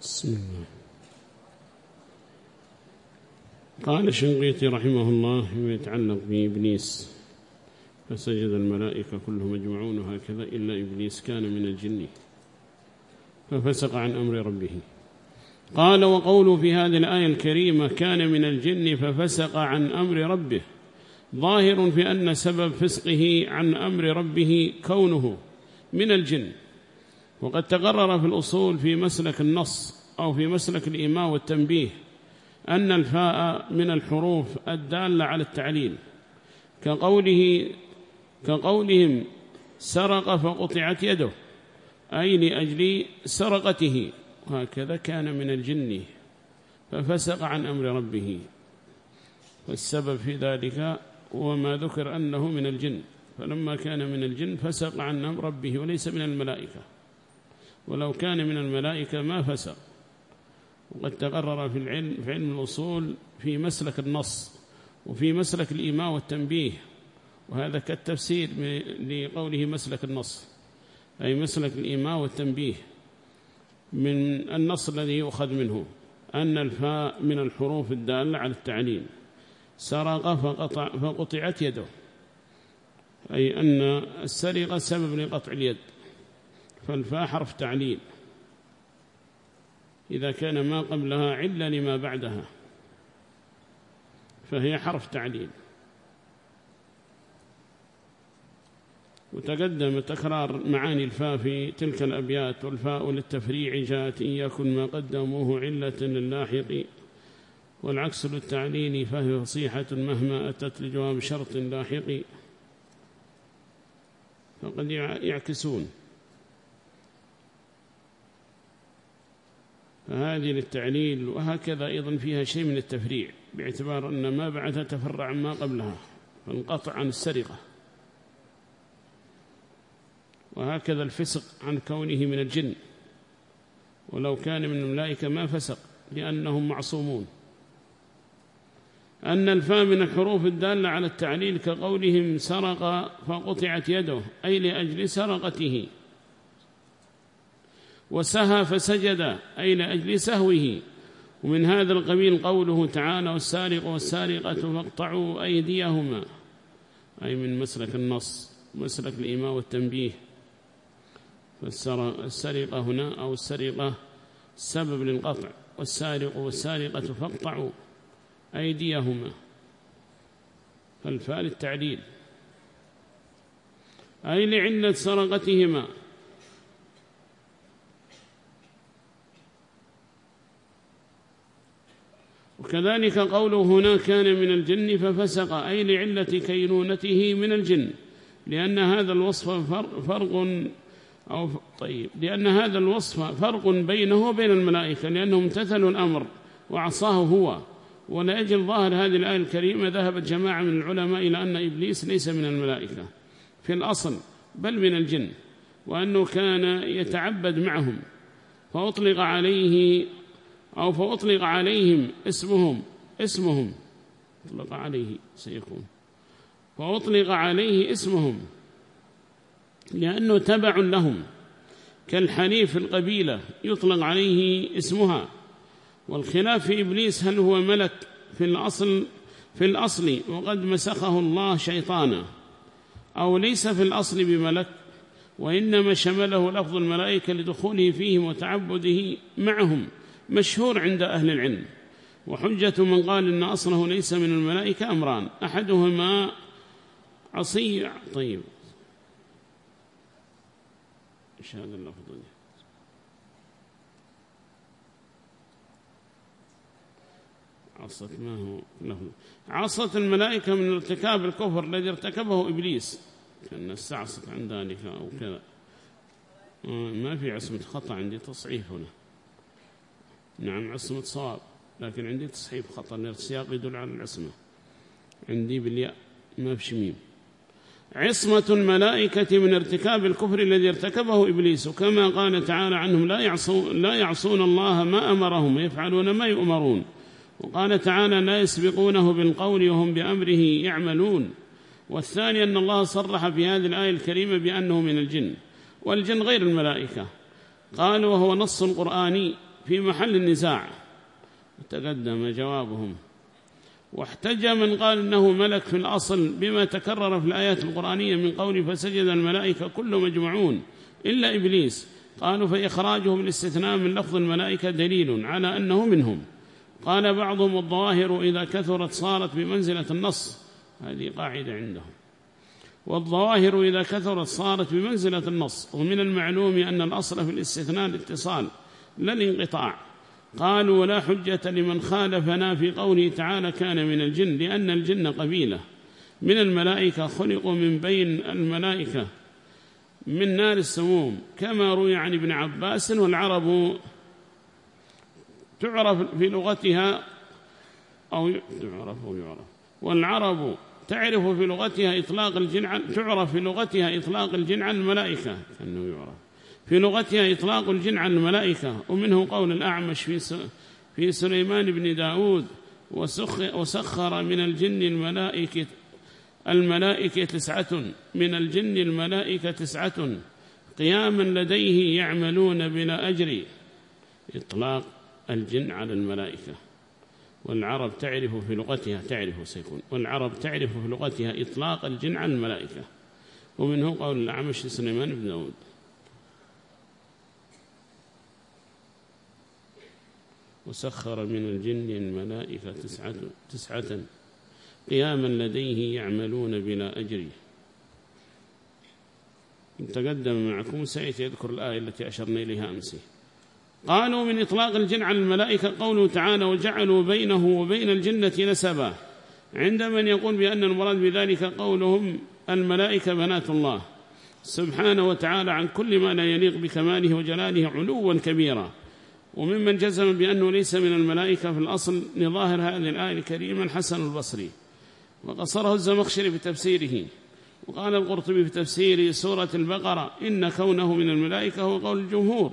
بسم الله قال الشنقيطي رحمه الله فيما يتعلق بإبليس فسجد الملائكة كلهم مجمعون هكذا إلا إبليس كان من الجن ففسق عن أمر ربه. قال وقوله في هذه الآية الكريمة كان من الجن ففسق عن أمر ربه ظاهر في أن سبب فسقه عن أمر ربه كونه من الجن. وقد تقرر في الأصول في مسلك النص أو في مسلك الإيماء والتنبيه أن الفاء من الحروف الدالة على التعليل. كقوله كقولهم سرق فقطعت يده أي لأجل سرقته. هكذا كان من الجن ففسق عن أمر ربه. والسبب في ذلك هو ما ذكر أنه من الجن فلما كان من الجن فسق عن أمر ربه وليس من الملائكة. ولو كان من الملائكة ما فسق. وقد تقرر في العلم في علم الأصول في مسلك النص وفي مسلك الإيماء والتنبيه وهذا كالتفسير لقوله مسلك النص أي مسلك الإيماء والتنبيه من النص الذي يؤخذ منه أن الفاء من الحروف الدالة على التعليم. سرق فقطع فقطعت يده أي أن السرقة سبب لقطع اليد. فالفاء حرف تعليل. إذا كان ما قبلها علة لما بعدها فهي حرف تعليل. وتقدم تكرار معاني الفاء في تلك الأبيات والفاء للتفريع جاءت إن يكن ما قدموه علة للاحق والعكس للتعليل فهي فصيحة مهما أتت لجواب شرط لاحق فقد يعكسون. فهذه للتعليل وهكذا أيضا فيها شيء من التفريع باعتبار أن ما بعدها تفرع ما قبلها فانقطع عن السرقة. وهكذا الفسق عن كونه من الجن. ولو كان من الملائكة ما فسق لأنهم معصومون. أن الفاء من الحروف الدالة على التعليل كقولهم سرق فقطعت يده أي لأجل سرقته. وسهى فسجد أي لأجل سهوه. ومن هذا القبيل قوله تعالى والسارق والسارقة فاقطعوا أيديهما. أي من مسلك النص مسلك الإيماء والتنبيه. فالسرقة هنا أو السرقة سبب للقطع. والسارق والسارقة فاقطعوا أيديهما. فالفاء للتعليل أي لعلة سرقتهما. وكذلك قوله هنا كان من الجن ففسق أي لعلة كينونته من الجن لأن هذا الوصف فرق أو طيب لأن هذا الوصف فرق بينه وبين الملائكة لأنهم امتثلوا الأمر وعصاه هو. ولأجل ظاهر هذه الآية الكريمة ذهبت جماعة من العلماء إلى أن إبليس ليس من الملائكة في الأصل بل من الجن وأنه كان يتعبد معهم فأطلق عليه أو فأطلق عليهم اسمهم اسمهم. أطلق عليه سيكون فأطلق عليه اسمهم لأنه تبع لهم. كالحنيف القبيلة يطلق عليه اسمها. والخلاف في إبليس هل هو ملك في الأصل في الأصل وقد مسخه الله شيطانا. أو ليس في الأصل بملك وإنما شمله لفظ الملائكة لدخوله فيهم وتعبده معهم. مشهور عند أهل العلم. وحجة من قال إن أصله ليس من الملائكة أمران. أحدهما عصي طيب. إيش هذا اللفظ؟ عصت ما هو لفظ عصت الملائكة من ارتكاب الكفر الذي ارتكبه إبليس. كان استعصت عن ذلك أو كذا. آه، ما في عصمة خطأ عندي تصعيف هنا. نعم عصمة صواب. لكن عندي تصحيف خطأ السياق يدل على العصمة. عندي بالياء ما في شميم. عصمة الملائكة من ارتكاب الكفر الذي ارتكبه إبليس. كما قال تعالى عنهم لا يعصون, لا يعصون الله ما أمرهم ويفعلون ما يؤمرون. وقال تعالى لا يسبقونه بالقول وهم بأمره يعملون. والثاني أن الله صرح في هذه الآية الكريمة بأنه من الجن. والجن غير الملائكة. قال وهو نص قرآني في محل النزاع. تقدم جوابهم. واحتج من قال إنه ملك في الأصل بما تكرر في الآيات القرآنية من قول فسجد الملائكة كل مجمعون إلا إبليس. قالوا فإخراجه بالاستثناء من لفظ الملائكة دليل على أنه منهم. قال بعضهم الظواهر إذا كثرت صارت بمنزلة النص. هذه قاعدة عندهم. والظواهر إذا كثرت صارت بمنزلة النص. ومن المعلوم أن الأصل في الاستثناء الاتصال. لا الانقطاع قالوا ولا حجة لمن خالفنا في قوله تعالى كان من الجن لأن الجن قبيلة. من الملائكة خلقوا من بين الملائكة من نار السموم. كما روي عن ابن عباس والعرب تعرف في لغتها أو تعرف أو يعرف. والعرب تعرف في لغتها إطلاق الجن تعرف في لغتها إطلاق الجن عن الملائكة كأنه يعرف. في لغتها إطلاق الجن عن الملائكة ومنه قول الأعمش في في سليمان بن داود وسخر من الجن الملائكة الملائكة تسعة من الجن الملائكة تسعة قياما لديه يعملون بلا أجر. إطلاق الجن على الملائكة. والعرب تعرف في لغتها تعرف سيكون. والعرب تعرف في لغتها إطلاق الجن على الملائكة. ومنه قول الأعمش سليمان بن داود وسخر من الجن الملائكة تسعة, تسعة. قياما لديه يعملون بلا أجر. تقدم معكم سيأتي يذكر الآية التي أشرنا إليها أمسي قالوا من إطلاق الجن على الملائكة قوله تعالى وجعلوا بينه وبين الجنة نسبا. عند من يقول بأن المراد بذلك قولهم الملائكة بنات الله. سبحانه وتعالى عن كل ما لا يليق بكماله وجلاله علوا كبيرا. وممن جزم بأنه ليس من الملائكة في الأصل لظاهر هذه الآية الكريمة الحسن البصري. وقصره الزمخشري في تفسيره وقال القرطبي في تفسير سورة البقرة إن كونه من الملائكة هو قول الجمهور.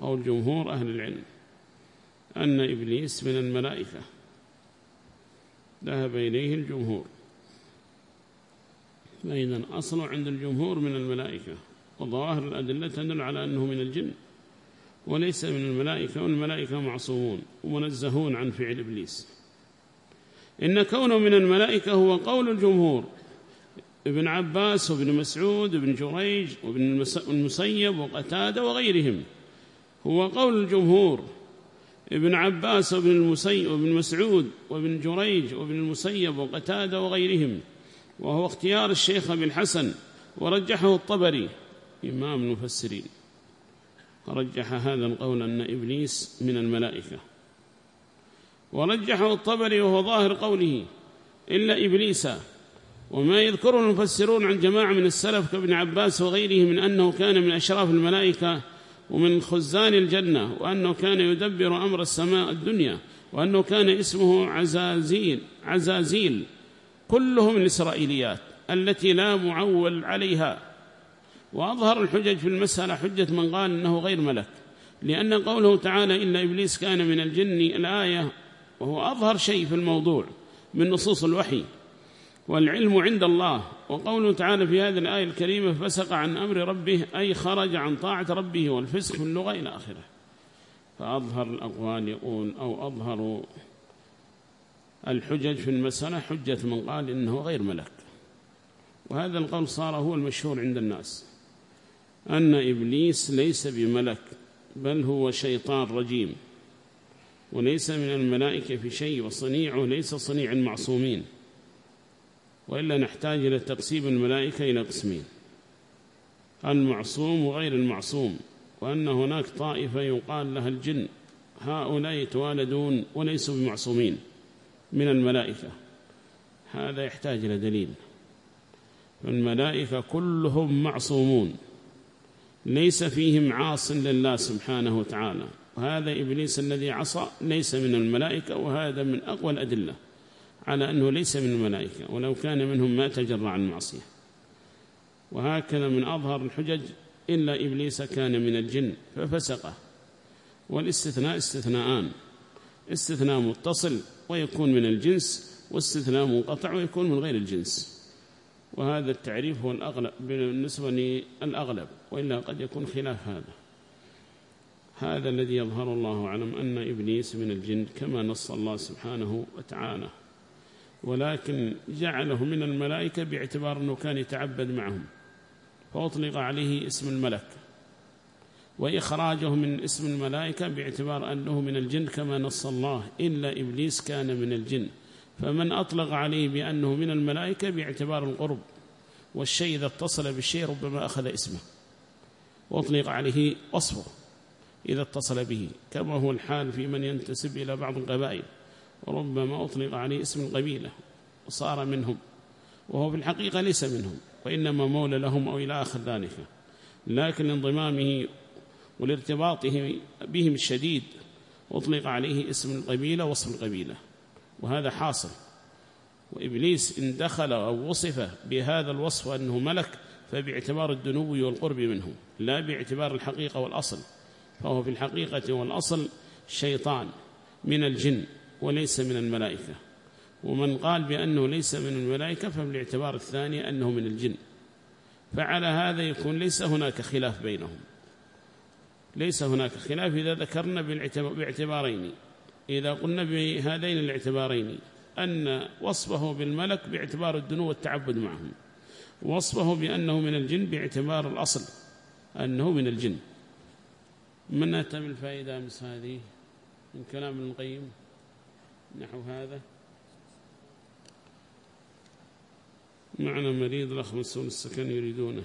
قول جمهور أهل العلم. أن إبليس من الملائكة. ذهب إليه الجمهور. فإذا أصل عند الجمهور من الملائكة وظواهر الأدلة تدل على أنه من الجن. وليس من الملائكة والملائكة معصومون ومنزهون عن فعل إبليس. إن كونه من الملائكة هو قول الجمهور. ابن عباس وابن مسعود وابن جريج وابن المسيب وقتادة وغيرهم. هو قول الجمهور. ابن عباس وابن وابن مسعود وابن جريج وابن المسيب وقتادة وغيرهم. وهو اختيار الشيخ بن حسن ورجحه الطبري. إمام المفسرين. رجح هذا القول أن إبليس من الملائكة. ورجحه الطبري وهو ظاهر قوله إلا إبليس. وما يذكره المفسرون عن جماعة من السلف كابن عباس وغيره من أنه كان من أشراف الملائكة ومن خزان الجنة وأنه كان يدبر أمر السماء الدنيا وأنه كان اسمه عزازيل عزازيل. كله من الإسرائيليات التي لا معول عليها. وأظهر الحجج في المسألة حجة من قال إنه غير ملك لأن قوله تعالى إلا إبليس كان من الجن الآية وهو أظهر شيء في الموضوع من نصوص الوحي والعلم عند الله. وقوله تعالى في هذه الآية الكريمة فسق عن أمر ربه أي خرج عن طاعة ربه والفسق في اللغة إلى آخره. فأظهر الأقوال يقول أو أظهر الحجج في المسألة حجة من قال إنه غير ملك. وهذا القول صار هو المشهور عند الناس. أن إبليس ليس بملك بل هو شيطان رجيم. وليس من الملائكة في شيء وصنيعه ليس صنيع المعصومين وإلا نحتاج إلى تقسيم الملائكة إلى قسمين. المعصوم وغير المعصوم وأن هناك طائفة يقال لها الجن. هؤلاء يتوالدون وليسوا بمعصومين من الملائكة. هذا يحتاج إلى دليل. فالملائكة كلهم معصومون. ليس فيهم عاص لله سبحانه وتعالى. وهذا إبليس الذي عصى ليس من الملائكة وهذا من أقوى الأدلة على أنه ليس من الملائكة ولو كان منهم ما تجرع عن معصية. وهكذا من أظهر الحجج إلا إبليس كان من الجن ففسقه. والاستثناء استثناءان استثناء متصل ويكون من الجنس واستثناء منقطع ويكون من غير الجنس. وهذا التعريف هو الأغلب بالنسبة للأغلب وإلا قد يكون خلاف هذا. هذا الذي يظهر الله أعلم أن إبليس من الجن كما نص الله سبحانه وتعالى. ولكن جعله من الملائكة باعتبار أنه كان يتعبد معهم. فأطلق عليه اسم الملك. وإخراجه من اسم الملائكة باعتبار أنه من الجن كما نص الله إلا إبليس كان من الجن. فمن أطلق عليه بأنه من الملائكة باعتبار القرب والشيء إذا اتصل بالشيء ربما أخذ اسمه وأطلق عليه وصفه إذا اتصل به كما هو الحال في من ينتسب إلى بعض القبائل وربما أطلق عليه اسم القبيلة وصار منهم وهو في الحقيقة ليس منهم وإنما مولى لهم أو إلى آخر ذلك. لكن انضمامه ولارتباطه بهم الشديد أطلق عليه اسم القبيلة وصف القبيلة وهذا حاصل. وإبليس إن دخل أو وصف بهذا الوصف أنه ملك فباعتبار الدنو والقرب منه لا باعتبار الحقيقة والأصل. فهو في الحقيقة والأصل شيطان من الجن وليس من الملائكة. ومن قال بأنه ليس من الملائكة فبالاعتبار الثاني أنه من الجن. فعلى هذا يكون ليس هناك خلاف بينهم. ليس هناك خلاف إذا ذكرنا باعتبارين. إذا قلنا بهذين الاعتبارين أن وصفه بالملك باعتبار الدنو والتعبد معهم وصفه بأنه من الجن باعتبار الأصل أنه من الجن. من أتى من الفائدة أمس هذه من كلام ابن القيم؟ نحو هذا. معنا مريض الأخ مسؤول السكن يريدونه.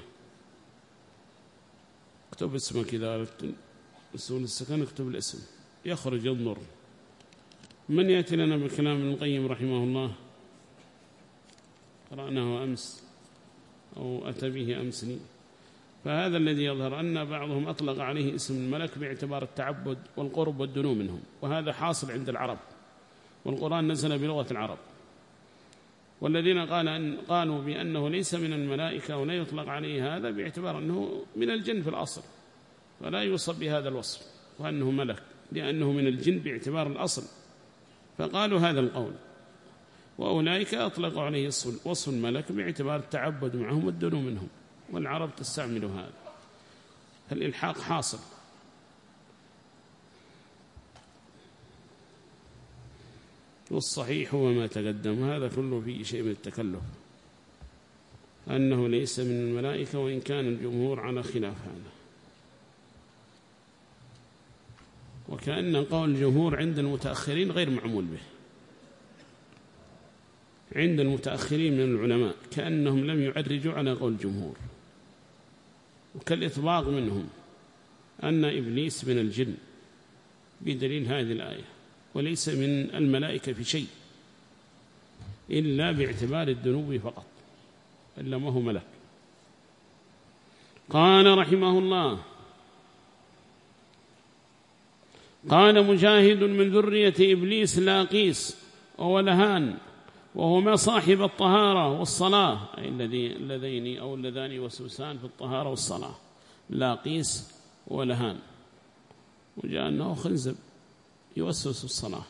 اكتب اسمك إذا أردت. مسؤول السكن اكتب الاسم. يخرج ينظر. من يأتي لنا بكلام ابن القيم رحمه الله؟ قرأناه أمس أو أتى به أمسني فهذا الذي يظهر أن بعضهم أطلق عليه اسم الملك باعتبار التعبد والقرب والدنو منهم وهذا حاصل عند العرب والقرآن نزل بلغة العرب. والذين قال أن قالوا بأنه ليس من الملائكة ولا يطلق عليه هذا باعتبار أنه من الجن في الأصل فلا يوصف بهذا الوصف وأنه ملك لأنه من الجن باعتبار الأصل. فقالوا هذا القول. وأولئك أطلقوا عليه وصف الملك باعتبار التعبد معهم والدنو منهم والعرب تستعمل هذا. فالإلحاق حاصل. والصحيح هو ما تقدم هذا كله فيه شيء من التكلف. أنه ليس من الملائكة وإن كان الجمهور على خلاف هذا. وكأن قول الجمهور عند المتأخرين غير معمول به. عند المتأخرين من العلماء كأنهم لم يعرجوا على قول الجمهور. وكالإطباق منهم أن إبليس من الجن بدليل هذه الآية وليس من الملائكة في شيء إلا باعتبار الذنوب فقط إلا ما هو ملك. قال رحمه الله قال مجاهد من ذرية إبليس لاقيس وولهان وهما صاحب الطهارة والصلاة أي اللذين أو اللذان يوسوسان في الطهارة والصلاة. لا قيس ولهان. وجاء أنه خنزب يوسوس الصلاة.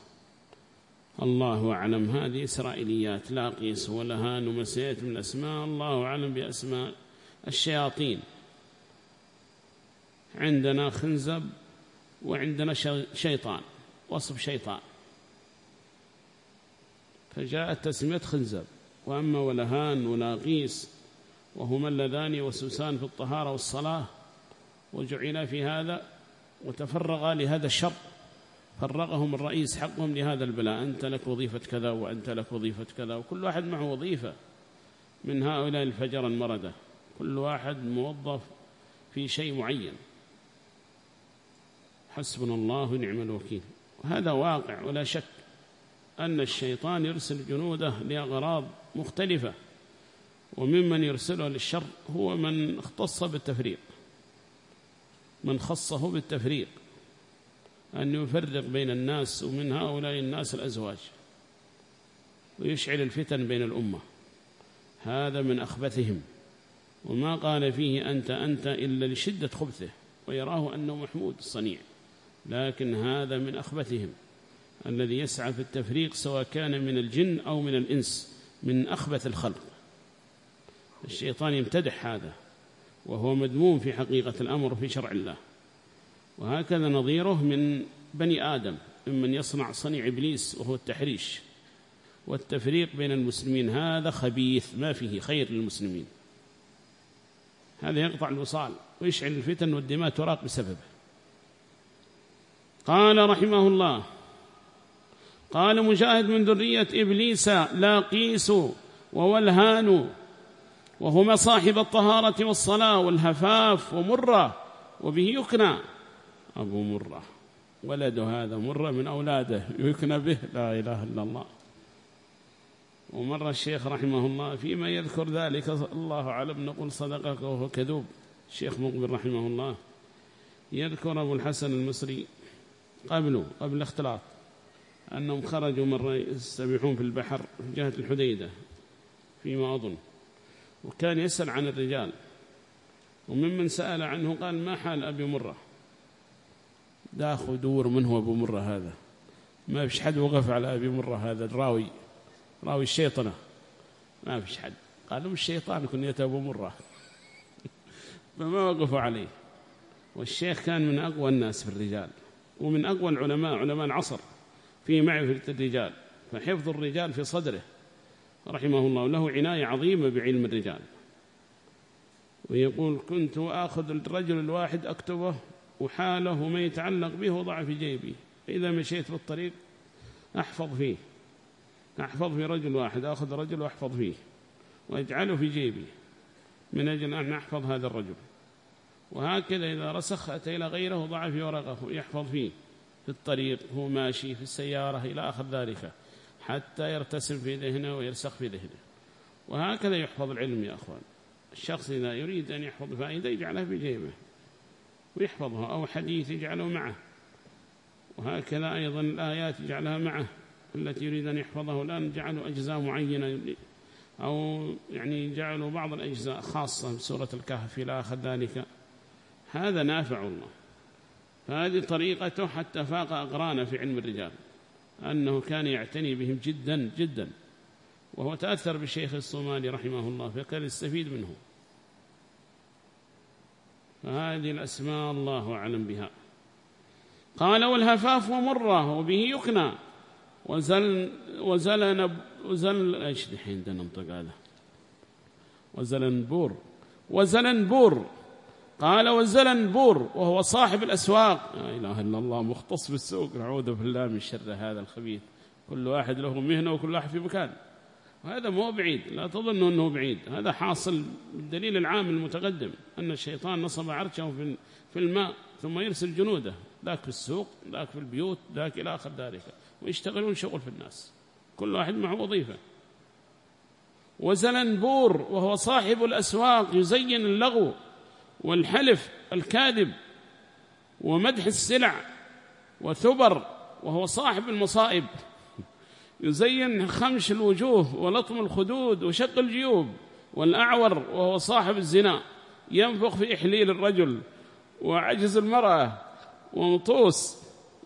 الله أعلم هذه إسرائيليات لا قيس ولهان ومسيئة من أسماء الله أعلم بأسماء الشياطين. عندنا خنزب وعندنا شيطان وصف شيطان. فجاءت تسمية خنزب وأما ولهان ولاقيس وهما اللذان وسوسان في الطهارة والصلاة وجعل في هذا وتفرغا لهذا الشر. فرغهم الرئيس حقهم لهذا البلاء أنت لك وظيفة كذا وأنت لك وظيفة كذا وكل واحد معه وظيفة. من هؤلاء الفجر المردة كل واحد موظف في شيء معين. حسبنا الله ونعم الوكيل. وهذا واقع ولا شك أن الشيطان يرسل جنوده لأغراض مختلفة وممن يرسله للشر هو من اختص بالتفريق من خصه بالتفريق أن يفرق بين الناس ومن هؤلاء الناس الأزواج ويشعل الفتن بين الأمة. هذا من أخبثهم وما قال فيه أنت أنت إلا لشدة خبثه ويراه أنه محمود الصنيع. لكن هذا من أخبثهم الذي يسعى في التفريق سواء كان من الجن أو من الإنس من أخبث الخلق. الشيطان يمتدح هذا وهو مدموم في حقيقة الأمر في شرع الله. وهكذا نظيره من بني آدم ممن يصنع صنيع إبليس وهو التحريش. والتفريق بين المسلمين هذا خبيث ما فيه خير للمسلمين. هذا يقطع الوصال ويشعل الفتن والدماء تراق بسببه. قال رحمه الله قال مجاهد من ذرية إبليس لا قيس وولهان وهما صاحب الطهارة والصلاة والهفاف ومرة وبه يكنى. أبو مرة ولد هذا مرة من أولاده يكنى به لا إله إلا الله. ومر الشيخ رحمه الله فيما يذكر ذلك الله أعلم نقول صدقك وهو كذوب. الشيخ مقبل رحمه الله يذكر أبو الحسن المصري قبله قبل الاختلاط أنهم خرجوا مرة يستبيحون في البحر في جهة الحديدة فيما أظن. وكان يسأل عن الرجال. وممن سأل عنه قال ما حال أبي مرة؟ داخل دور من هو أبو مرة هذا؟ ما فيش حد وقف على أبي مرة هذا الراوي راوي الشيطنة. ما فيش حد. قالوا الشيطان كنية أبو مرة. فما وقفوا عليه. والشيخ كان من أقوى الناس في الرجال. ومن أقوى العلماء علماء العصر في معرفة الرجال فحفظ الرجال في صدره رحمه الله له عناية عظيمة بعلم الرجال. ويقول كنت آخذ الرجل الواحد أكتبه وحاله ما يتعلق به وضع في جيبي. إذا مشيت بالطريق أحفظ فيه أحفظ في رجل واحد أخذ رجل وأحفظ فيه وأجعله في جيبي من أجل أن أحفظ هذا الرجل. وهكذا إذا رسخ أتى إلى غيره ضع في ورقه يحفظ فيه. في الطريق هو ماشي في السيارة إلى آخر ذلك حتى يرتسم في ذهنه ويرسخ في ذهنه. وهكذا يحفظ العلم يا أخوان. الشخص إذا يريد أن يحفظ فائدة يجعلها في جيبه ويحفظها أو حديث يجعله معه. وهكذا أيضا الآيات يجعلها معه. التي يريد أن يحفظه الآن جعلوا أجزاء معينة أو يعني جعلوا بعض الأجزاء خاصة بسورة الكهف إلى آخر ذلك. هذا نافع الله. فهذه طريقته حتى فاق أقرانه في علم الرجال أنه كان يعتني بهم جدا جدا. وهو تأثر بالشيخ الصومالي رحمه الله فكان يستفيد منه. فهذه الأسماء الله أعلم بها. قال والهفاف ومره وبه يكنى. وزل وزلن وزل إيش دحين ننطق هذا؟ وزلنبور. وزلنبور. قال وزلنبور وهو صاحب الأسواق. لا إله إلا الله مختص بالسوق. نعوذ بالله من شر هذا الخبيث. كل واحد له مهنة وكل واحد في مكان. وهذا مو بعيد لا تظنوا أنه بعيد. هذا حاصل بالدليل العام المتقدم أن الشيطان نصب عرشه في الماء ثم يرسل جنوده. ذاك في السوق ذاك في البيوت ذاك إلى آخر ذلك. ويشتغلون شغل في الناس. كل واحد معه وظيفة. وزلنبور وهو صاحب الأسواق يزين اللغو. والحلف الكاذب ومدح السلع وثبر وهو صاحب المصائب. يزين خمش الوجوه ولطم الخدود وشق الجيوب والأعور وهو صاحب الزنا. ينفخ في إحليل الرجل وعجز المرأة ومطوس.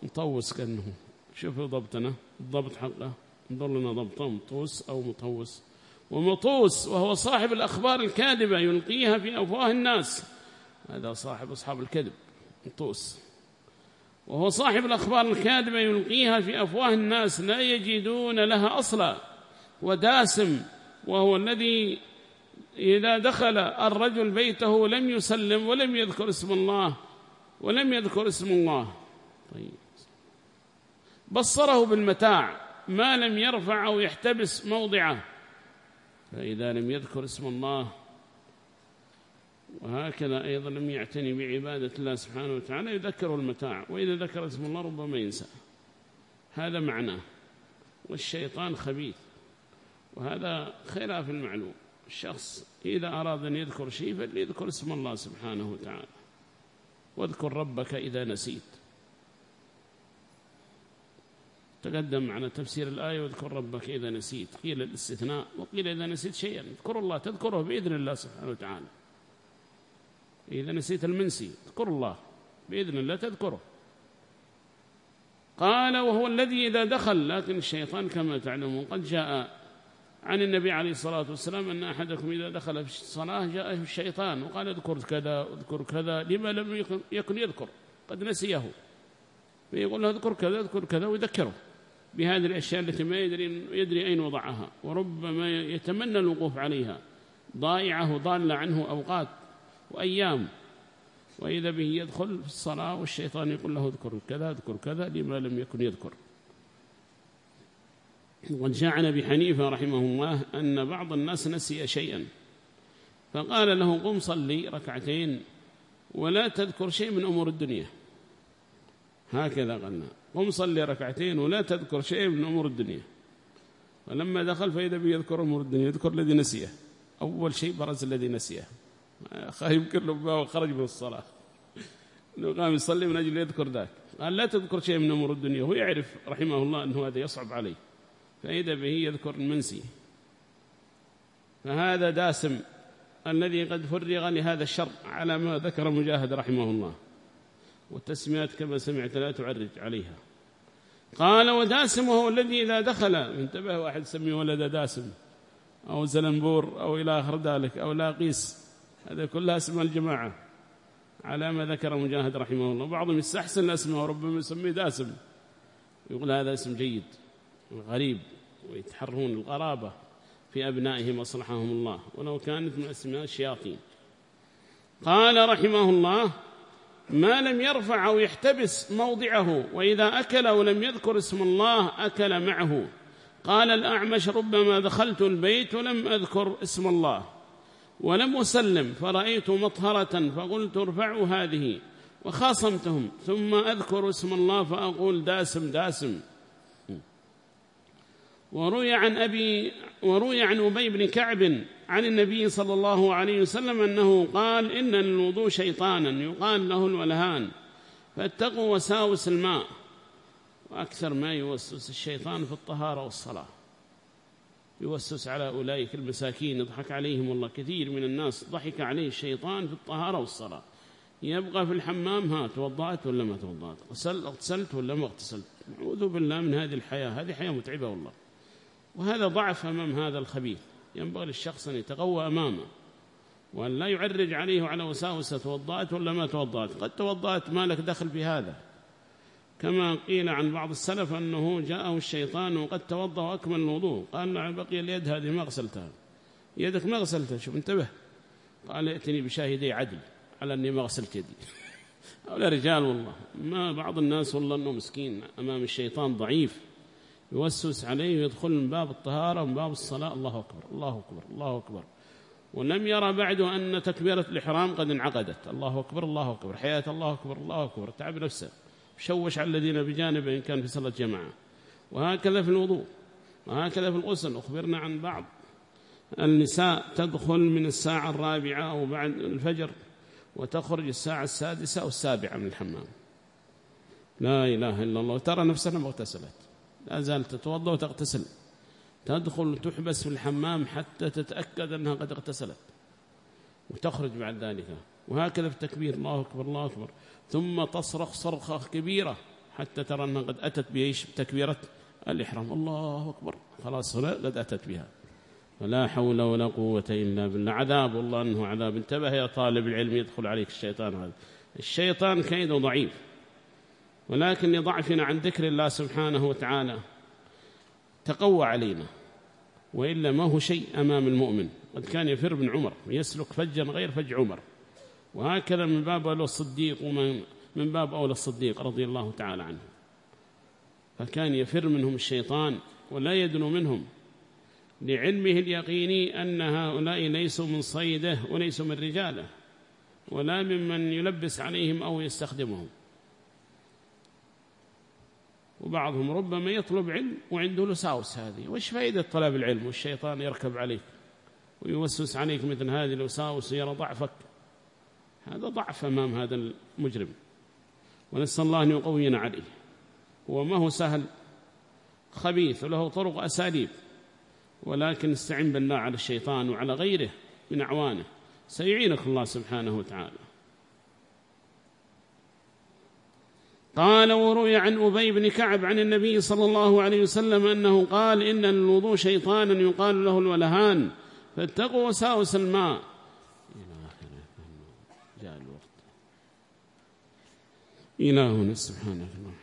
مطوس كأنه. شوفوا ضبطنا. الضبط حقه. انظر لنا ضبطه. مطوس أو مطوس. ومطوس وهو صاحب الأخبار الكاذبة يلقيها في أفواه الناس. هذا صاحب أصحاب الكذب مطوس وهو صاحب الأخبار الكاذبة يلقيها في أفواه الناس لا يجدون لها أصلا وداسم وهو الذي إذا دخل الرجل بيته لم يسلم ولم يذكر اسم الله ولم يذكر اسم الله. طيب. بصره بالمتاع ما لم يرفع أو يحتبس موضعه فإذا لم يذكر اسم الله وهكذا أيضا لم يعتني بعبادة الله سبحانه وتعالى يذكره المتاع وإذا ذكر اسم الله ربما ينسى. هذا معناه. والشيطان خبيث. وهذا خلاف المعلوم. الشخص إذا أراد أن يذكر شيء فليذكر اسم الله سبحانه وتعالى. واذكر ربك إذا نسيت. تقدم معنا تفسير الآية واذكر ربك إذا نسيت. قيل الاستثناء وقيل إذا نسيت شيئا. اذكر الله تذكره بإذن الله سبحانه وتعالى. إذا نسيت المنسي اذكر الله بإذن الله تذكره. قال وهو الذي إذا دخل لكن الشيطان كما تعلمون قد جاء عن النبي عليه الصلاة والسلام أن أحدكم إذا دخل في الصلاة جاءه الشيطان وقال اذكر كذا اذكر كذا لما لم يكن, يكن يذكر قد نسيه. فيقول له اذكر كذا اذكر كذا ويذكره بهذه الأشياء التي ما يدري, يدري أين وضعها وربما يتمنى الوقوف عليها ضائعه ضال عنه أوقات وأيام. وإذا به يدخل في الصلاة والشيطان يقول له اذكر كذا اذكر كذا لما لم يكن يذكر. وقد جاء عن أبي حنيفة رحمه الله أن بعض الناس نسي شيئا. فقال له قم صلي ركعتين ولا تذكر شيء من أمور الدنيا. هكذا قلنا. قم صلي ركعتين ولا تذكر شيء من أمور الدنيا. ولما دخل فإذا به يذكر أمور الدنيا يذكر الذي نسيه. أول شيء برز الذي نسيه. يمكن له خرج من الصلاة. أنه قام يصلي من أجل يذكر ذاك. قال لا تذكر شيء من أمور الدنيا. هو يعرف رحمه الله أنه هذا يصعب عليه. فإذا به يذكر المنسي. فهذا داسم الذي قد فرغ لهذا الشر على ما ذكر مجاهد رحمه الله. والتسميات كما سمعت لا تعرج عليها. قال وداسم وهو الذي إذا دخل. انتبه واحد سمي ولد داسم. أو زلنبور أو إلى آخر ذلك أو لاقيس هذا كلها اسم الجماعة على ما ذكر مجاهد رحمه الله. بعضهم يستحسن الأسماء وربما يسميه داسم يقول هذا اسم جيد غريب ويتحرون القرابة في أبنائهم أصلحهم الله. ولو كانت من أسماء الشياطين. قال رحمه الله ما لم يرفع أو يحتبس موضعه وإذا أكل ولم يذكر اسم الله أكل معه. قال الأعمش ربما دخلت البيت ولم أذكر اسم الله. ولم أسلم فرأيت مطهرة فقلت ارفعوا هذه وخاصمتهم ثم أذكر اسم الله فأقول داسم داسم. وروي عن أبي وروي عن أبي بن كعب عن النبي صلى الله عليه وسلم أنه قال إن الوضوء شيطانا يقال له الولهان فاتقوا وساوس الماء. وأكثر ما يوسوس الشيطان في الطهارة والصلاة. يوسوس على أولئك المساكين يضحك عليهم والله. كثير من الناس ضحك عليه الشيطان في الطهارة والصلاة. يبقى في الحمام ها توضأت ولا ما توضأت؟ اغتسلت ولا ما اغتسلت؟ نعوذ بالله من هذه الحياة. هذه حياة متعبة والله. وهذا ضعف أمام هذا الخبيث. ينبغي للشخص أن يتقوى أمامه. وأن لا يعرج عليه على وساوسة توضأت ولا ما توضأت. قد توضأت ما لك دخل في هذا. كما قيل عن بعض السلف أنه جاءه الشيطان وقد توضأ وأكمل الوضوء. قال نعم بقي اليد هذه ما غسلتها. يدك ما غسلتها شوف انتبه. قال ائتني بشاهدي عدل على أني ما غسلت يدي. هؤلاء رجال والله. ما بعض الناس والله أنه مسكين أمام الشيطان ضعيف. يوسوس عليه ويدخل من باب الطهارة ومن باب الصلاة. الله أكبر الله أكبر الله أكبر. ولم يرى بعد أن تكبيرة الإحرام قد انعقدت. الله أكبر الله أكبر. حياة الله أكبر الله أكبر. تعب نفسه شوش على الذين بجانبه إن كان في صلاة جماعة. وهكذا في الوضوء. وهكذا في الغسل. أخبرنا عن بعض. النساء تدخل من الساعة الرابعة أو بعد الفجر وتخرج الساعة السادسة أو السابعة من الحمام. لا إله إلا الله. ترى نفسها مغتسلت لا زالت تتوضأ وتغتسل. تدخل تحبس في الحمام حتى تتأكد أنها قد اغتسلت. وتخرج بعد ذلك. وهكذا في التكبير. الله أكبر الله أكبر. ثم تصرخ صرخة كبيرة حتى ترى أنها قد أتت بإيش؟ تكبيرة الإحرام. الله أكبر. خلاص هنا قد أتت بها. فلا حول ولا قوة إلا بالله. عذاب والله أنه عذاب. انتبه يا طالب العلم يدخل عليك الشيطان هذا. الشيطان كيده ضعيف ولكن لضعفنا عن ذكر الله سبحانه وتعالى تقوى علينا وإلا ما هو شيء أمام المؤمن. قد كان يفر بن عمر ويسلك فجا غير فج عمر. وهكذا من باب أولى الصديق ومن من باب أولى الصديق رضي الله تعالى عنه. فكان يفر منهم الشيطان ولا يدنو منهم. لعلمه اليقيني أن هؤلاء ليسوا من صيده وليسوا من رجاله ولا ممن يلبس عليهم أو يستخدمهم. وبعضهم ربما يطلب علم وعنده لساوس هذه. وش فائدة طلب العلم؟ والشيطان يركب عليك ويوسوس عليك مثل هذه الوساوس ويرى ضعفك. هذا ضعف أمام هذا المجرم. ونسأل الله أن يقوينا عليه. هو ما هو سهل؟ خبيث وله طرق أساليب ولكن استعن بالله على الشيطان وعلى غيره من أعوانه. سيعينك الله سبحانه وتعالى. قال وروي عن أبي بن كعب عن النبي صلى الله عليه وسلم أنه قال إن الوضوء شيطانا يقال له الولهان. فاتقوا وساوس الماء. إلى هنا سبحانك الله